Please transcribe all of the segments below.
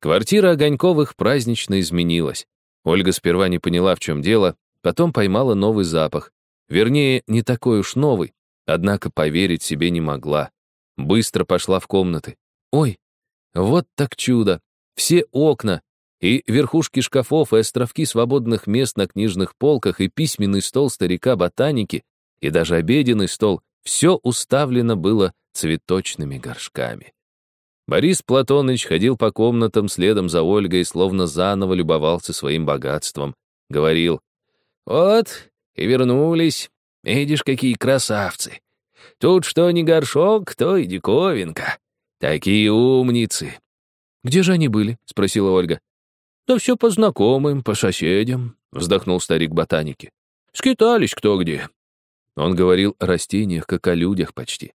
Квартира Огоньковых празднично изменилась. Ольга сперва не поняла, в чем дело, потом поймала новый запах. Вернее, не такой уж новый, однако поверить себе не могла. Быстро пошла в комнаты. Ой, вот так чудо! Все окна, и верхушки шкафов, и островки свободных мест на книжных полках, и письменный стол старика-ботаники, и даже обеденный стол — все уставлено было цветочными горшками. Борис Платоныч ходил по комнатам следом за Ольгой, словно заново любовался своим богатством. Говорил, «Вот, и вернулись. Видишь, какие красавцы. Тут что ни горшок, то и диковинка. Такие умницы». «Где же они были?» — спросила Ольга. «Да все по знакомым, по соседям», — вздохнул старик ботаники. «Скитались кто где». Он говорил о растениях, как о людях почти.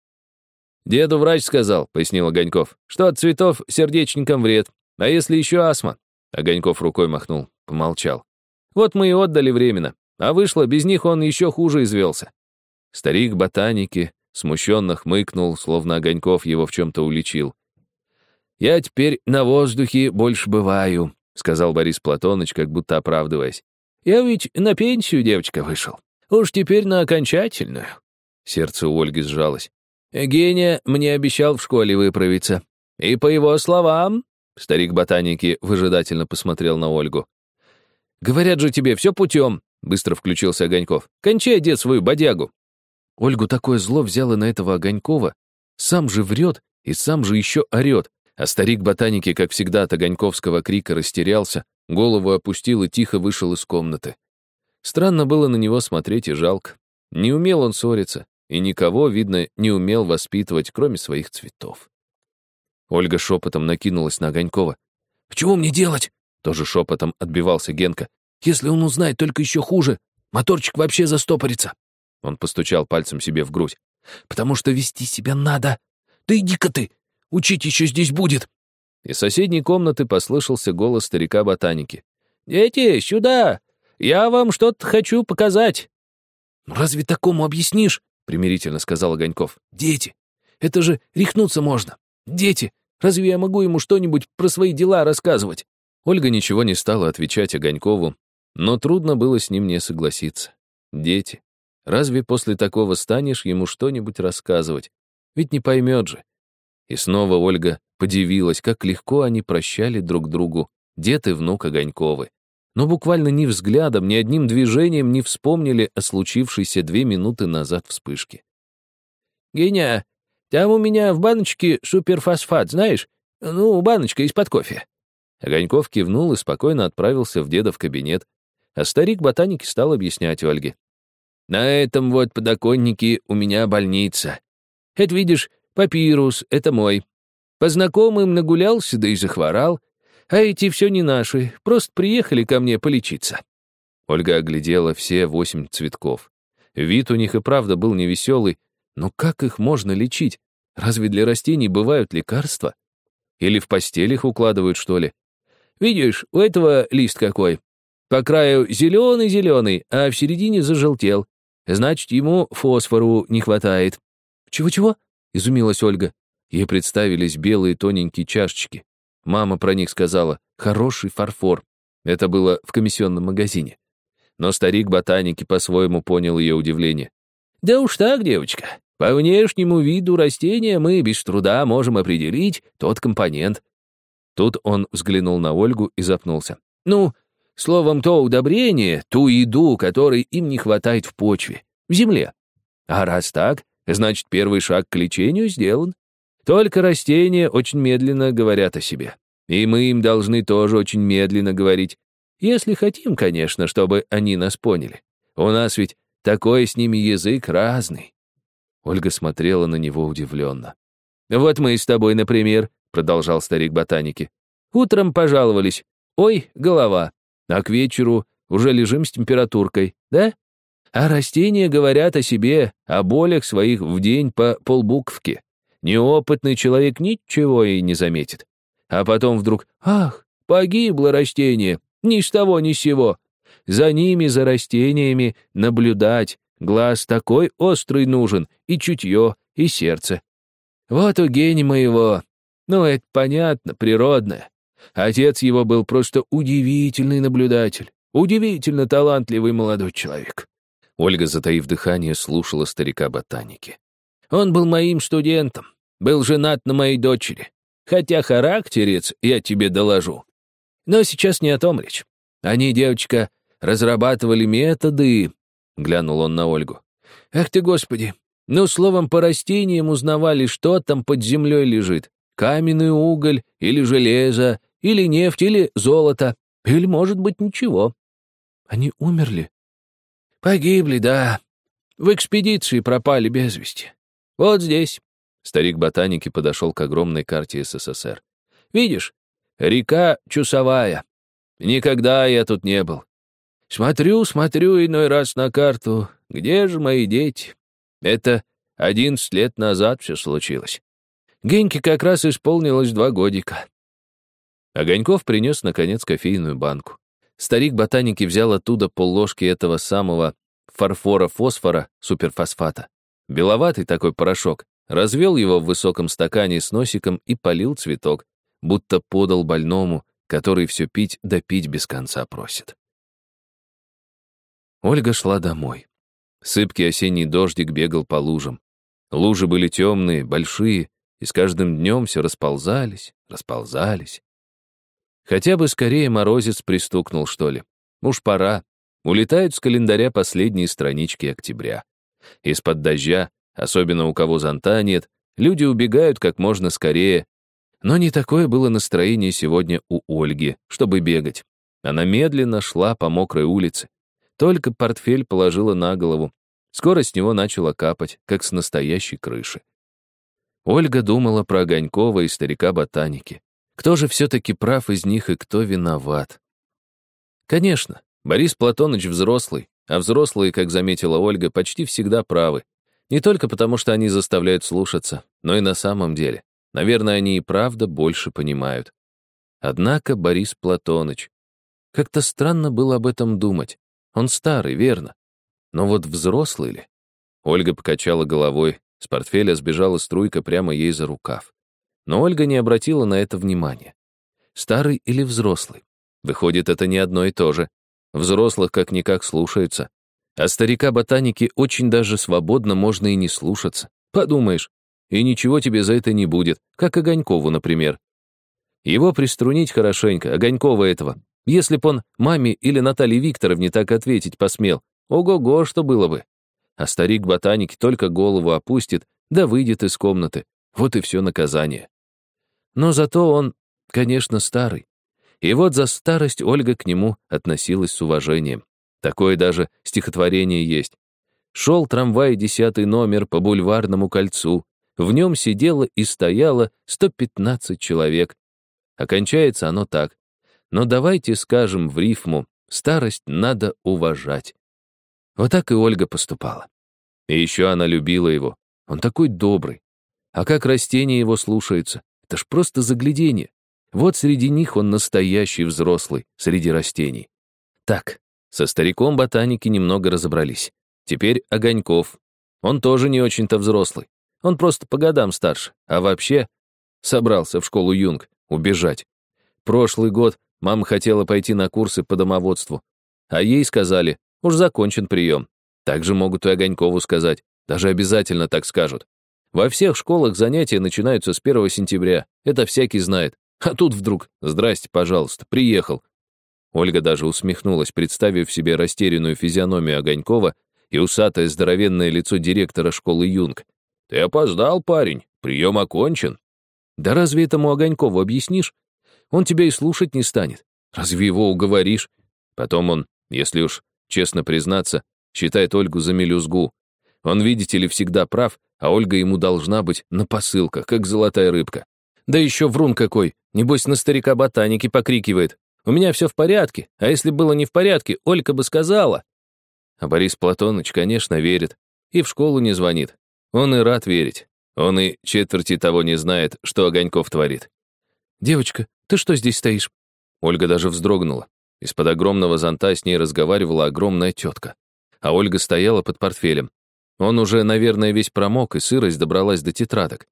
«Деду врач сказал», — пояснил Огоньков, «что от цветов сердечникам вред. А если еще астма?» Огоньков рукой махнул, помолчал. «Вот мы и отдали временно. А вышло, без них он еще хуже извелся». Старик ботаники смущенно хмыкнул, словно Огоньков его в чем-то уличил. «Я теперь на воздухе больше бываю», — сказал Борис Платоныч, как будто оправдываясь. «Я ведь на пенсию, девочка, вышел. Уж теперь на окончательную». Сердце у Ольги сжалось. Геня мне обещал в школе выправиться. И по его словам, старик ботаники выжидательно посмотрел на Ольгу. Говорят же тебе, все путем, быстро включился Огоньков. Кончай, дед, свою бодягу. Ольгу такое зло взяло на этого Огонькова. Сам же врет и сам же еще орет. А старик ботаники, как всегда, от Огоньковского крика растерялся, голову опустил и тихо вышел из комнаты. Странно было на него смотреть и жалко. Не умел он ссориться, и никого, видно, не умел воспитывать, кроме своих цветов. Ольга шепотом накинулась на Огонькова. «Чего мне делать?» Тоже шепотом отбивался Генка. «Если он узнает, только еще хуже. Моторчик вообще застопорится». Он постучал пальцем себе в грудь. «Потому что вести себя надо. Да иди-ка ты! Учить еще здесь будет!» Из соседней комнаты послышался голос старика ботаники. «Дети, сюда! Я вам что-то хочу показать!» «Ну разве такому объяснишь?» Примирительно сказал Огоньков. «Дети! Это же рехнуться можно! Дети! Разве я могу ему что-нибудь про свои дела рассказывать?» Ольга ничего не стала отвечать Огонькову, но трудно было с ним не согласиться. Дети. Разве после такого станешь ему что-нибудь рассказывать? Ведь не поймет же. И снова Ольга подивилась, как легко они прощали друг другу, дед и внук Огоньковы но буквально ни взглядом, ни одним движением не вспомнили о случившейся две минуты назад вспышке. «Геня, там у меня в баночке суперфосфат, знаешь? Ну, баночка из-под кофе». Огоньков кивнул и спокойно отправился в деда в кабинет, а старик ботаники стал объяснять Ольге. «На этом вот подоконнике у меня больница. Это, видишь, папирус, это мой. По знакомым нагулялся, да и захворал. А эти все не наши, просто приехали ко мне полечиться». Ольга оглядела все восемь цветков. Вид у них и правда был невеселый, но как их можно лечить? Разве для растений бывают лекарства? Или в постель их укладывают, что ли? Видишь, у этого лист какой. По краю зеленый-зеленый, а в середине зажелтел. Значит, ему фосфору не хватает. «Чего-чего?» — изумилась Ольга. Ей представились белые тоненькие чашечки. Мама про них сказала «хороший фарфор». Это было в комиссионном магазине. Но старик ботаники по-своему понял ее удивление. «Да уж так, девочка. По внешнему виду растения мы без труда можем определить тот компонент». Тут он взглянул на Ольгу и запнулся. «Ну, словом, то удобрение, ту еду, которой им не хватает в почве, в земле. А раз так, значит, первый шаг к лечению сделан. Только растения очень медленно говорят о себе. И мы им должны тоже очень медленно говорить. Если хотим, конечно, чтобы они нас поняли. У нас ведь такой с ними язык разный. Ольга смотрела на него удивленно. «Вот мы с тобой, например», — продолжал старик ботаники. «Утром пожаловались. Ой, голова. А к вечеру уже лежим с температуркой, да? А растения говорят о себе, о болях своих в день по полбуквке. Неопытный человек ничего и не заметит. А потом вдруг «Ах, погибло растение! Ни с того, ни с сего!» За ними, за растениями, наблюдать. Глаз такой острый нужен, и чутье, и сердце. Вот у гения моего. Ну, это понятно, природное. Отец его был просто удивительный наблюдатель, удивительно талантливый молодой человек. Ольга, затаив дыхание, слушала старика ботаники. Он был моим студентом, был женат на моей дочери. Хотя характерец, я тебе доложу. Но сейчас не о том речь. Они, девочка, разрабатывали методы, — глянул он на Ольгу. Ах ты, Господи! Ну, словом, по растениям узнавали, что там под землей лежит. Каменный уголь, или железо, или нефть, или золото, или, может быть, ничего. Они умерли? Погибли, да. В экспедиции пропали без вести. Вот здесь. Старик ботаники подошел к огромной карте СССР. Видишь, река Чусовая. Никогда я тут не был. Смотрю, смотрю иной раз на карту. Где же мои дети? Это одиннадцать лет назад все случилось. Геньке как раз исполнилось два годика. Огоньков принес, наконец, кофейную банку. Старик ботаники взял оттуда полложки этого самого фарфора-фосфора суперфосфата. Беловатый такой порошок. Развел его в высоком стакане с носиком и полил цветок, будто подал больному, который все пить да пить без конца просит. Ольга шла домой. Сыпкий осенний дождик бегал по лужам. Лужи были темные, большие, и с каждым днем все расползались, расползались. Хотя бы скорее морозец пристукнул, что ли. Уж пора. Улетают с календаря последние странички октября. Из-под дождя, особенно у кого зонта нет, люди убегают как можно скорее. Но не такое было настроение сегодня у Ольги, чтобы бегать. Она медленно шла по мокрой улице. Только портфель положила на голову. Скоро с него начало капать, как с настоящей крыши. Ольга думала про Огонькова и старика-ботаники. Кто же все-таки прав из них и кто виноват? Конечно, Борис Платоныч взрослый, а взрослые, как заметила Ольга, почти всегда правы. Не только потому, что они заставляют слушаться, но и на самом деле. Наверное, они и правда больше понимают. Однако Борис Платоныч... Как-то странно было об этом думать. Он старый, верно. Но вот взрослый ли? Ольга покачала головой, с портфеля сбежала струйка прямо ей за рукав. Но Ольга не обратила на это внимания. Старый или взрослый? Выходит, это не одно и то же. Взрослых как-никак слушаются. А старика-ботаники очень даже свободно можно и не слушаться. Подумаешь, и ничего тебе за это не будет, как Огонькову, например. Его приструнить хорошенько, Огонькова этого. Если б он маме или Наталье Викторовне так ответить посмел, ого-го, что было бы. А старик-ботаник только голову опустит, да выйдет из комнаты. Вот и все наказание. Но зато он, конечно, старый. И вот за старость Ольга к нему относилась с уважением. Такое даже стихотворение есть. Шел трамвай десятый номер по бульварному кольцу. В нем сидело и стояло 115 человек. Окончается оно так. Но давайте скажем в рифму, старость надо уважать. Вот так и Ольга поступала. И еще она любила его. Он такой добрый. А как растения его слушаются? Это ж просто заглядение. Вот среди них он настоящий взрослый, среди растений. Так, со стариком ботаники немного разобрались. Теперь Огоньков. Он тоже не очень-то взрослый. Он просто по годам старше. А вообще, собрался в школу Юнг, убежать. Прошлый год мама хотела пойти на курсы по домоводству. А ей сказали, Уж закончен прием. Так же могут и Огонькову сказать. Даже обязательно так скажут. Во всех школах занятия начинаются с 1 сентября. Это всякий знает. А тут вдруг, здрасте, пожалуйста, приехал. Ольга даже усмехнулась, представив себе растерянную физиономию Огонькова и усатое здоровенное лицо директора школы Юнг. «Ты опоздал, парень, прием окончен». «Да разве этому Огонькову объяснишь? Он тебя и слушать не станет. Разве его уговоришь? Потом он, если уж Честно признаться, считает Ольгу за мелюзгу. Он, видите ли, всегда прав, а Ольга ему должна быть на посылках, как золотая рыбка. Да еще врун какой, небось на старика ботаники покрикивает. У меня все в порядке, а если было не в порядке, Ольга бы сказала. А Борис Платоныч, конечно, верит. И в школу не звонит. Он и рад верить. Он и четверти того не знает, что Огоньков творит. «Девочка, ты что здесь стоишь?» Ольга даже вздрогнула. Из-под огромного зонта с ней разговаривала огромная тетка. А Ольга стояла под портфелем. Он уже, наверное, весь промок, и сырость добралась до тетрадок.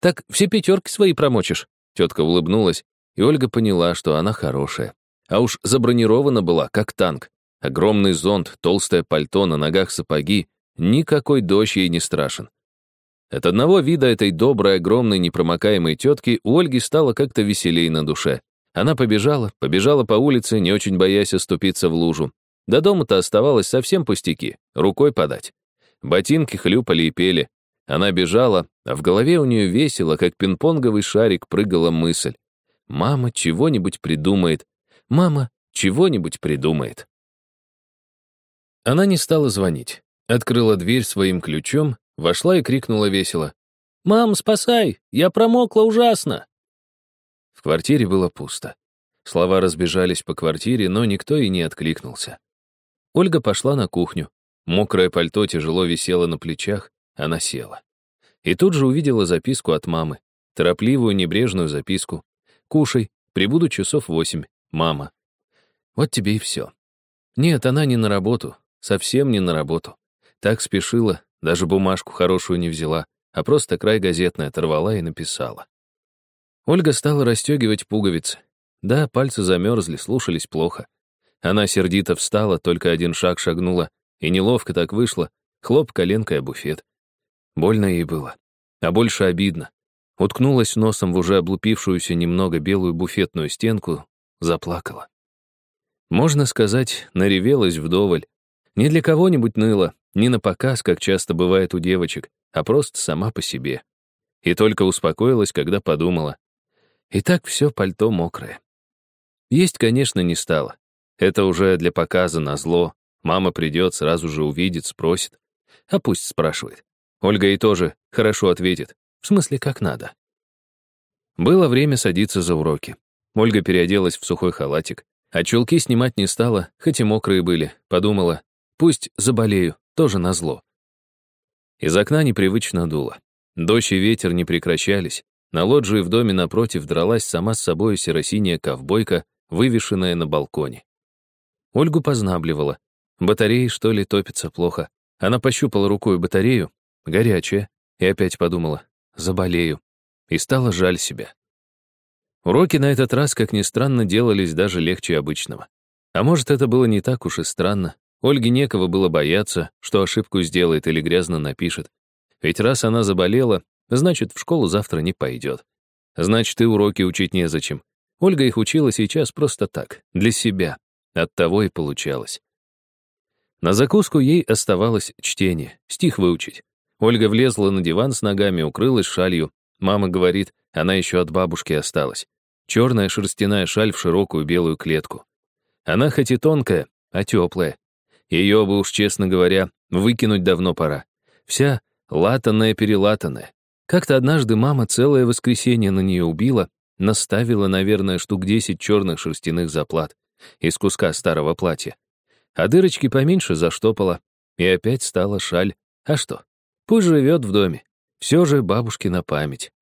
«Так все пятерки свои промочишь?» Тетка улыбнулась и Ольга поняла, что она хорошая. А уж забронирована была, как танк. Огромный зонт, толстое пальто, на ногах сапоги. Никакой дождь ей не страшен. От одного вида этой доброй, огромной, непромокаемой тетки у Ольги стало как-то веселей на душе. Она побежала, побежала по улице, не очень боясь оступиться в лужу. До дома-то оставалось совсем пустяки, рукой подать. Ботинки хлюпали и пели. Она бежала, а в голове у нее весело, как пинг-понговый шарик, прыгала мысль. «Мама чего-нибудь придумает. Мама чего-нибудь придумает». Она не стала звонить. Открыла дверь своим ключом, вошла и крикнула весело. «Мам, спасай! Я промокла ужасно!» В квартире было пусто. Слова разбежались по квартире, но никто и не откликнулся. Ольга пошла на кухню. Мокрое пальто тяжело висело на плечах, она села. И тут же увидела записку от мамы. Торопливую, небрежную записку. «Кушай, прибуду часов восемь. Мама». Вот тебе и все. Нет, она не на работу, Совсем не на работу. Так спешила, даже бумажку хорошую не взяла, а просто край газетной оторвала и написала. Ольга стала расстегивать пуговицы. Да, пальцы замерзли, слушались плохо. Она сердито встала, только один шаг шагнула, и неловко так вышло, хлоп коленкой о буфет. Больно ей было, а больше обидно. Уткнулась носом в уже облупившуюся немного белую буфетную стенку, заплакала. Можно сказать, наревелась вдоволь, не для кого-нибудь ныла, не на показ, как часто бывает у девочек, а просто сама по себе. И только успокоилась, когда подумала. И так все пальто мокрое. Есть, конечно, не стало. Это уже для показа на зло. Мама придет, сразу же увидит, спросит. А пусть спрашивает. Ольга и тоже хорошо ответит. В смысле, как надо. Было время садиться за уроки. Ольга переоделась в сухой халатик, а чулки снимать не стала, хоть и мокрые были. Подумала, Пусть заболею, тоже назло. Из окна непривычно дуло. Дождь и ветер не прекращались. На лоджии в доме напротив дралась сама с собой серосиняя ковбойка, вывешенная на балконе. Ольгу познабливала. Батареи, что ли, топятся плохо. Она пощупала рукой батарею, горячая, и опять подумала, заболею. И стало жаль себя. Уроки на этот раз, как ни странно, делались даже легче обычного. А может, это было не так уж и странно, Ольге некого было бояться, что ошибку сделает или грязно напишет. Ведь раз она заболела, значит, в школу завтра не пойдет. Значит, и уроки учить незачем. Ольга их учила сейчас просто так, для себя. Оттого и получалось. На закуску ей оставалось чтение, стих выучить. Ольга влезла на диван с ногами, укрылась шалью. Мама говорит, она еще от бабушки осталась. Черная шерстяная шаль в широкую белую клетку. Она хоть и тонкая, а теплая. Ее бы уж, честно говоря, выкинуть давно пора. Вся латанная-перелатанная. Как-то однажды мама целое воскресенье на нее убила, наставила, наверное, штук десять черных шерстяных заплат из куска старого платья. А дырочки поменьше заштопала, и опять стала шаль. А что? Пусть живет в доме. Все же бабушкина память.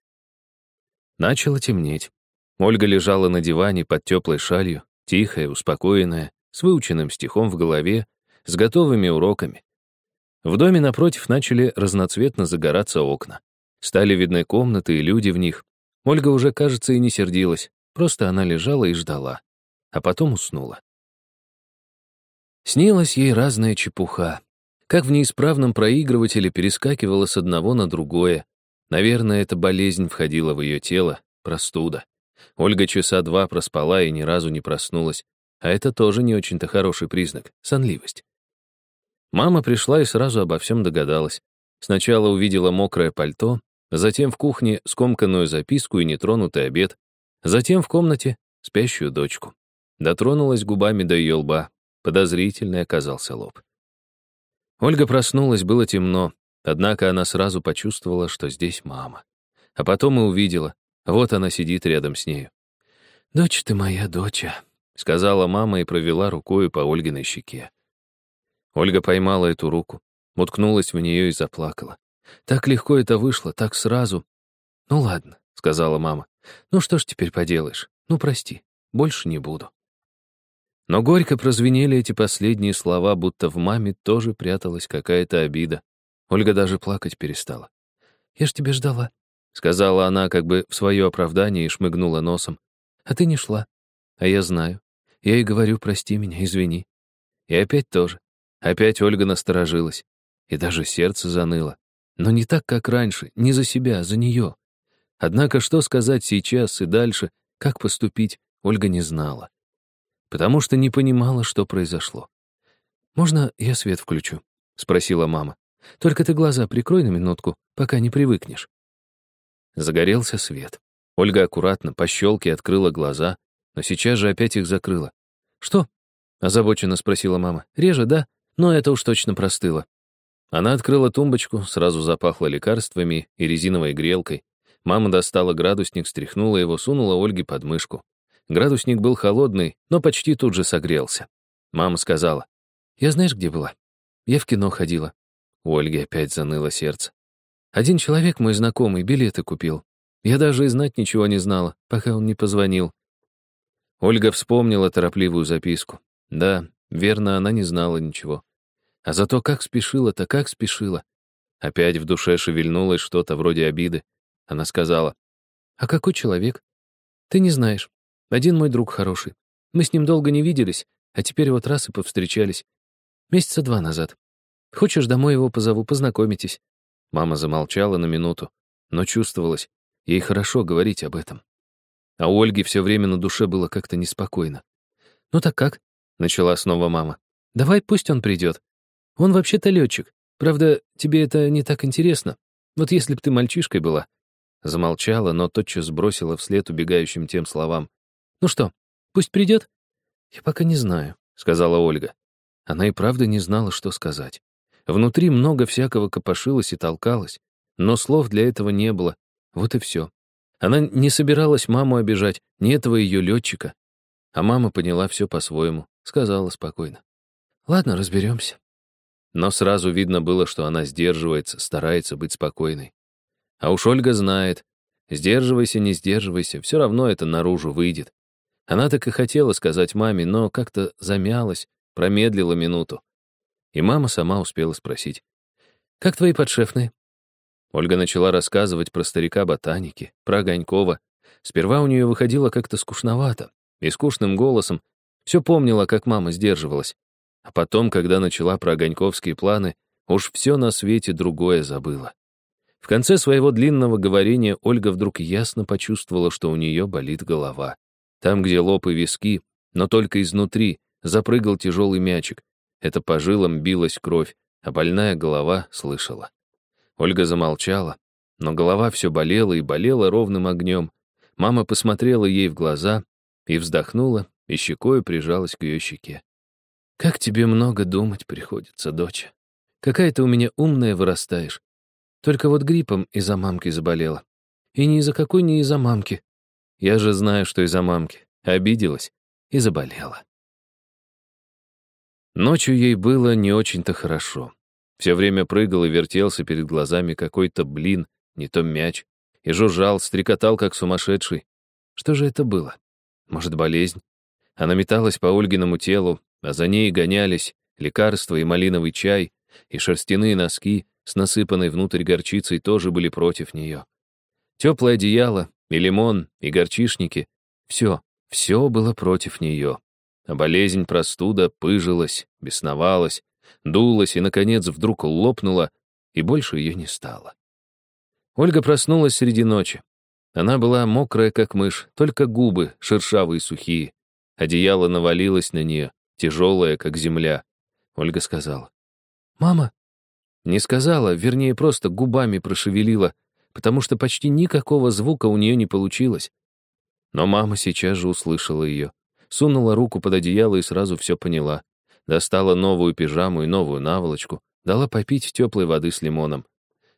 Начало темнеть. Ольга лежала на диване под теплой шалью, тихая, успокоенная, с выученным стихом в голове, с готовыми уроками. В доме напротив начали разноцветно загораться окна. Стали видны комнаты и люди в них. Ольга уже, кажется, и не сердилась. Просто она лежала и ждала. А потом уснула. Снилась ей разная чепуха. Как в неисправном проигрывателе перескакивала с одного на другое. Наверное, эта болезнь входила в ее тело, простуда. Ольга часа два проспала и ни разу не проснулась. А это тоже не очень-то хороший признак — сонливость. Мама пришла и сразу обо всем догадалась. Сначала увидела мокрое пальто, затем в кухне скомканную записку и нетронутый обед, затем в комнате спящую дочку. Дотронулась губами до ее лба. Подозрительный оказался лоб. Ольга проснулась, было темно, однако она сразу почувствовала, что здесь мама. А потом и увидела, вот она сидит рядом с нею. «Дочь ты моя, доча», — сказала мама и провела рукой по Ольгиной щеке. Ольга поймала эту руку, уткнулась в нее и заплакала. Так легко это вышло, так сразу. «Ну ладно», — сказала мама. «Ну что ж теперь поделаешь? Ну прости, больше не буду». Но горько прозвенели эти последние слова, будто в маме тоже пряталась какая-то обида. Ольга даже плакать перестала. «Я ж тебя ждала», — сказала она как бы в свое оправдание и шмыгнула носом. А ты не шла. А я знаю. Я и говорю, прости меня, извини. И опять тоже. Опять Ольга насторожилась. И даже сердце заныло. Но не так, как раньше, не за себя, а за нее. Однако что сказать сейчас и дальше, как поступить, Ольга не знала. Потому что не понимала, что произошло. «Можно я свет включу?» — спросила мама. «Только ты глаза прикрой на минутку, пока не привыкнешь». Загорелся свет. Ольга аккуратно по щелке открыла глаза, но сейчас же опять их закрыла. «Что?» — озабоченно спросила мама. «Реже, да? Но это уж точно простыло». Она открыла тумбочку, сразу запахло лекарствами и резиновой грелкой. Мама достала градусник, стряхнула его, сунула Ольге под мышку. Градусник был холодный, но почти тут же согрелся. Мама сказала, «Я знаешь, где была? Я в кино ходила». У Ольги опять заныло сердце. Один человек, мой знакомый, билеты купил. Я даже и знать ничего не знала, пока он не позвонил. Ольга вспомнила торопливую записку. Да, верно, она не знала ничего. А зато как спешила-то, как спешила. Опять в душе шевельнулось что-то вроде обиды. Она сказала, «А какой человек? Ты не знаешь. Один мой друг хороший. Мы с ним долго не виделись, а теперь вот раз и повстречались. Месяца два назад. Хочешь, домой его позову, познакомитесь?» Мама замолчала на минуту, но чувствовалось, ей хорошо говорить об этом. А у Ольги все время на душе было как-то неспокойно. «Ну так как?» — начала снова мама. «Давай пусть он придет. Он вообще-то летчик. Правда, тебе это не так интересно. Вот если б ты мальчишкой была». Замолчала, но тотчас бросила вслед убегающим тем словам. «Ну что, пусть придет?» «Я пока не знаю», — сказала Ольга. Она и правда не знала, что сказать. Внутри много всякого копошилось и толкалось, но слов для этого не было. Вот и все. Она не собиралась маму обижать, ни этого ее летчика. А мама поняла все по-своему, сказала спокойно. «Ладно, разберемся». Но сразу видно было, что она сдерживается, старается быть спокойной. А уж Ольга знает, сдерживайся, не сдерживайся, все равно это наружу выйдет. Она так и хотела сказать маме, но как-то замялась, промедлила минуту. И мама сама успела спросить. «Как твои подшефные?» Ольга начала рассказывать про старика ботаники, про Огонькова. Сперва у нее выходило как-то скучновато, и скучным голосом все помнила, как мама сдерживалась. А потом, когда начала про огоньковские планы, уж все на свете другое забыла. В конце своего длинного говорения Ольга вдруг ясно почувствовала, что у нее болит голова. Там, где лоб и виски, но только изнутри, запрыгал тяжелый мячик. Это по жилам билась кровь, а больная голова слышала. Ольга замолчала, но голова все болела и болела ровным огнем. Мама посмотрела ей в глаза и вздохнула, и щекой прижалась к ее щеке. Как тебе много думать приходится, доча. Какая ты у меня умная вырастаешь. Только вот гриппом из-за мамки заболела. И ни из-за какой, ни из-за мамки. Я же знаю, что из-за мамки. Обиделась и заболела. Ночью ей было не очень-то хорошо. Все время прыгал и вертелся перед глазами какой-то блин, не то мяч, и жужжал, стрекотал, как сумасшедший. Что же это было? Может, болезнь? Она металась по Ольгиному телу, а за ней гонялись лекарства и малиновый чай, и шерстяные носки с насыпанной внутрь горчицей тоже были против нее. Теплое одеяло, и лимон, и горчишники — все, все было против нее. А болезнь простуда пыжилась, бесновалась, дулась и, наконец, вдруг лопнула, и больше ее не стало. Ольга проснулась среди ночи. Она была мокрая, как мышь, только губы шершавые сухие. Одеяло навалилось на нее, тяжелая, как земля. Ольга сказала. «Мама?» Не сказала, вернее, просто губами прошевелила, потому что почти никакого звука у нее не получилось. Но мама сейчас же услышала ее, сунула руку под одеяло и сразу все поняла. Достала новую пижаму и новую наволочку, дала попить теплой воды с лимоном.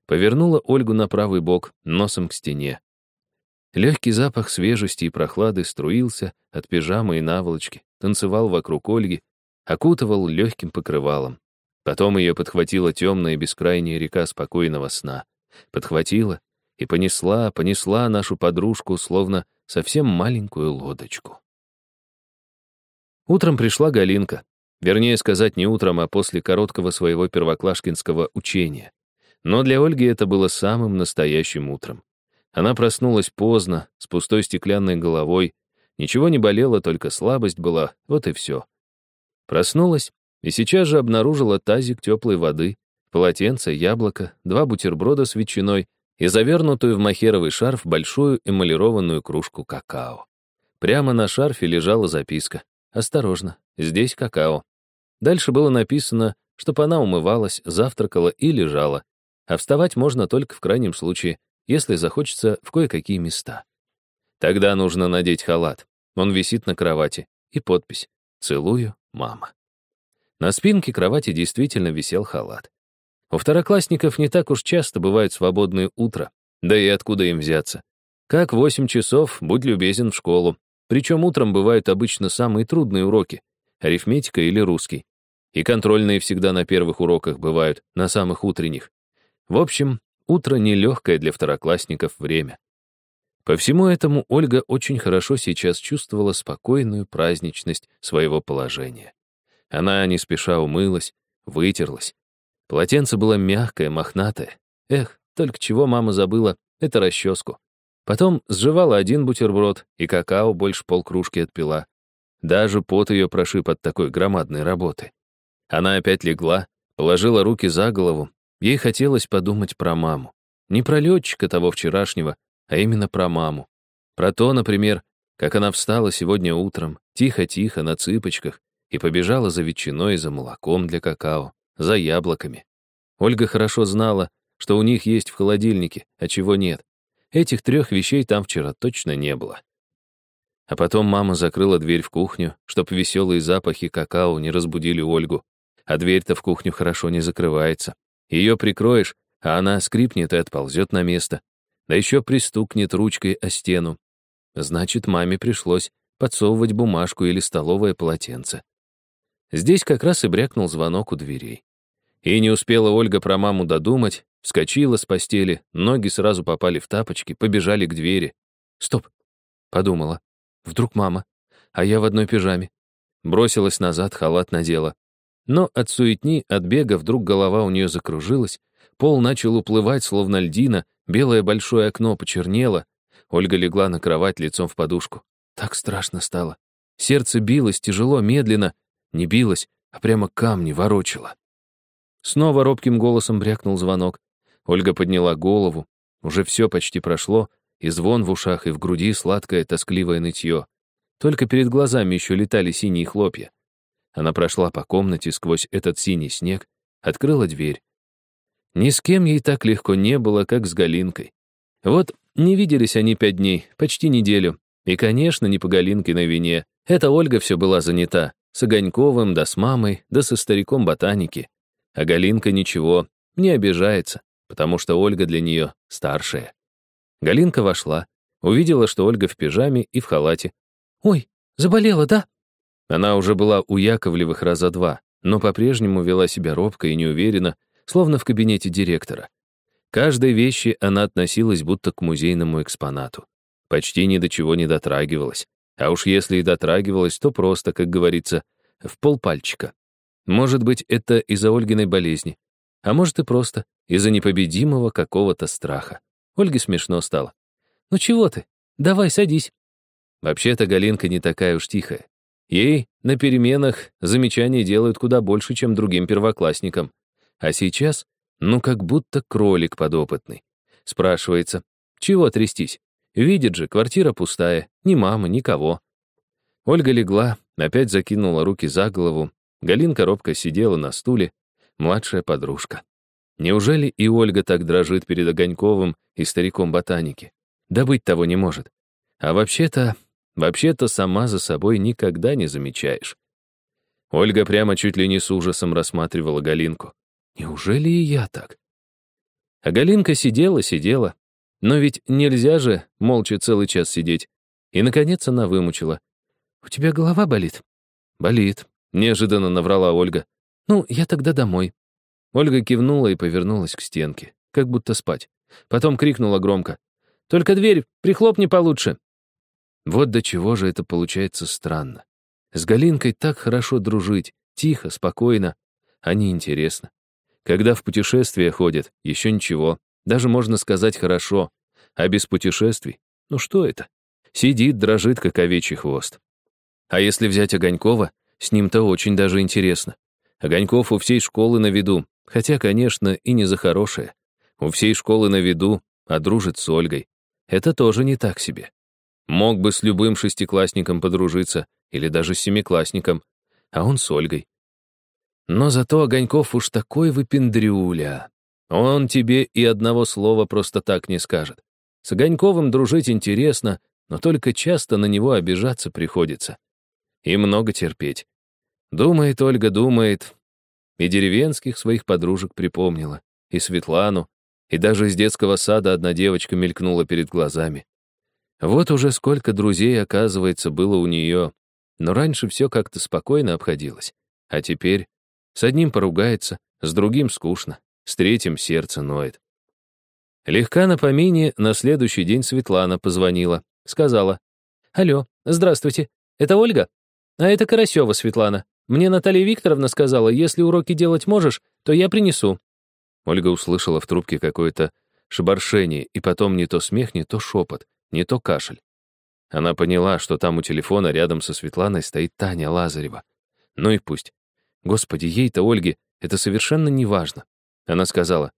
Повернула Ольгу на правый бок, носом к стене. Легкий запах свежести и прохлады струился от пижамы и наволочки, танцевал вокруг Ольги, окутывал легким покрывалом. Потом ее подхватила темная бескрайняя река спокойного сна. Подхватила и понесла, понесла нашу подружку, словно совсем маленькую лодочку. Утром пришла Галинка. Вернее сказать, не утром, а после короткого своего первоклашкинского учения. Но для Ольги это было самым настоящим утром. Она проснулась поздно, с пустой стеклянной головой, Ничего не болело, только слабость была, вот и все. Проснулась и сейчас же обнаружила тазик теплой воды, полотенце, яблоко, два бутерброда с ветчиной и завернутую в махеровый шарф большую эмалированную кружку какао. Прямо на шарфе лежала записка. «Осторожно, здесь какао». Дальше было написано, чтобы она умывалась, завтракала и лежала, а вставать можно только в крайнем случае, если захочется в кое-какие места. Тогда нужно надеть халат. Он висит на кровати. И подпись «Целую, мама». На спинке кровати действительно висел халат. У второклассников не так уж часто бывают свободные утра, да и откуда им взяться. Как 8 часов, будь любезен в школу. Причем утром бывают обычно самые трудные уроки — арифметика или русский. И контрольные всегда на первых уроках бывают, на самых утренних. В общем, утро нелегкое для второклассников время. По всему этому Ольга очень хорошо сейчас чувствовала спокойную праздничность своего положения. Она не спеша умылась, вытерлась. Полотенце было мягкое, мохнатое. Эх, только чего мама забыла, это расческу. Потом сживала один бутерброд и какао больше полкружки отпила. Даже пот ее прошиб от такой громадной работы. Она опять легла, положила руки за голову. Ей хотелось подумать про маму. Не про летчика того вчерашнего, а именно про маму. Про то, например, как она встала сегодня утром, тихо-тихо, на цыпочках, и побежала за ветчиной и за молоком для какао, за яблоками. Ольга хорошо знала, что у них есть в холодильнике, а чего нет. Этих трех вещей там вчера точно не было. А потом мама закрыла дверь в кухню, чтоб веселые запахи какао не разбудили Ольгу. А дверь-то в кухню хорошо не закрывается. Ее прикроешь, а она скрипнет и отползет на место, да еще пристукнет ручкой о стену. Значит, маме пришлось подсовывать бумажку или столовое полотенце. Здесь как раз и брякнул звонок у дверей. И не успела Ольга про маму додумать, вскочила с постели, ноги сразу попали в тапочки, побежали к двери. «Стоп!» — подумала. «Вдруг мама? А я в одной пижаме». Бросилась назад, халат надела. Но от суетни, от бега вдруг голова у нее закружилась, пол начал уплывать, словно льдина, Белое большое окно почернело. Ольга легла на кровать лицом в подушку. Так страшно стало. Сердце билось тяжело, медленно. Не билось, а прямо камни ворочало. Снова робким голосом брякнул звонок. Ольга подняла голову. Уже все почти прошло, и звон в ушах, и в груди сладкое тоскливое нытье. Только перед глазами еще летали синие хлопья. Она прошла по комнате сквозь этот синий снег, открыла дверь. Ни с кем ей так легко не было, как с Галинкой. Вот не виделись они пять дней, почти неделю. И, конечно, не по Галинкиной вине. Эта Ольга все была занята. С Огоньковым, да с мамой, да со стариком ботаники. А Галинка ничего, не обижается, потому что Ольга для нее старшая. Галинка вошла, увидела, что Ольга в пижаме и в халате. «Ой, заболела, да?» Она уже была у Яковлевых раза два, но по-прежнему вела себя робко и неуверенно, словно в кабинете директора. Каждой вещи она относилась будто к музейному экспонату. Почти ни до чего не дотрагивалась. А уж если и дотрагивалась, то просто, как говорится, в полпальчика. Может быть, это из-за Ольгиной болезни. А может и просто из-за непобедимого какого-то страха. Ольге смешно стало. «Ну чего ты? Давай, садись». Вообще-то Галинка не такая уж тихая. Ей на переменах замечания делают куда больше, чем другим первоклассникам. А сейчас, ну как будто кролик подопытный. Спрашивается, чего трястись? Видит же, квартира пустая, ни мамы, никого. Ольга легла, опять закинула руки за голову. Галинка робко сидела на стуле, младшая подружка. Неужели и Ольга так дрожит перед Огоньковым и стариком ботаники? Да быть того не может. А вообще-то, вообще-то сама за собой никогда не замечаешь. Ольга прямо чуть ли не с ужасом рассматривала Галинку. Неужели и я так? А Галинка сидела, сидела. Но ведь нельзя же молча целый час сидеть. И, наконец, она вымучила. «У тебя голова болит?» «Болит», — неожиданно наврала Ольга. «Ну, я тогда домой». Ольга кивнула и повернулась к стенке, как будто спать. Потом крикнула громко. «Только дверь прихлопни получше». Вот до чего же это получается странно. С Галинкой так хорошо дружить, тихо, спокойно, а не интересно. Когда в путешествие ходят, еще ничего, даже можно сказать хорошо, а без путешествий, ну что это? Сидит, дрожит, как овечий хвост. А если взять Огонькова, с ним-то очень даже интересно. Огоньков у всей школы на виду, хотя, конечно, и не за хорошее. У всей школы на виду, а дружит с Ольгой. Это тоже не так себе. Мог бы с любым шестиклассником подружиться, или даже с семиклассником, а он с Ольгой. Но зато Огоньков уж такой выпендрюля. Он тебе и одного слова просто так не скажет. С Огоньковым дружить интересно, но только часто на него обижаться приходится. И много терпеть. Думает Ольга, думает. И деревенских своих подружек припомнила, и Светлану, и даже из детского сада одна девочка мелькнула перед глазами. Вот уже сколько друзей, оказывается, было у нее, но раньше все как-то спокойно обходилось. А теперь с одним поругается, с другим скучно, с третьим сердце ноет. Легка на помине на следующий день Светлана позвонила, сказала. «Алло, здравствуйте, это Ольга? А это Карасева Светлана. Мне Наталья Викторовна сказала, если уроки делать можешь, то я принесу». Ольга услышала в трубке какое-то шебаршение, и потом не то смех, не то шепот, не то кашель. Она поняла, что там у телефона рядом со Светланой стоит Таня Лазарева. Ну и пусть. Господи, ей-то, Ольге, это совершенно не важно. Она сказала,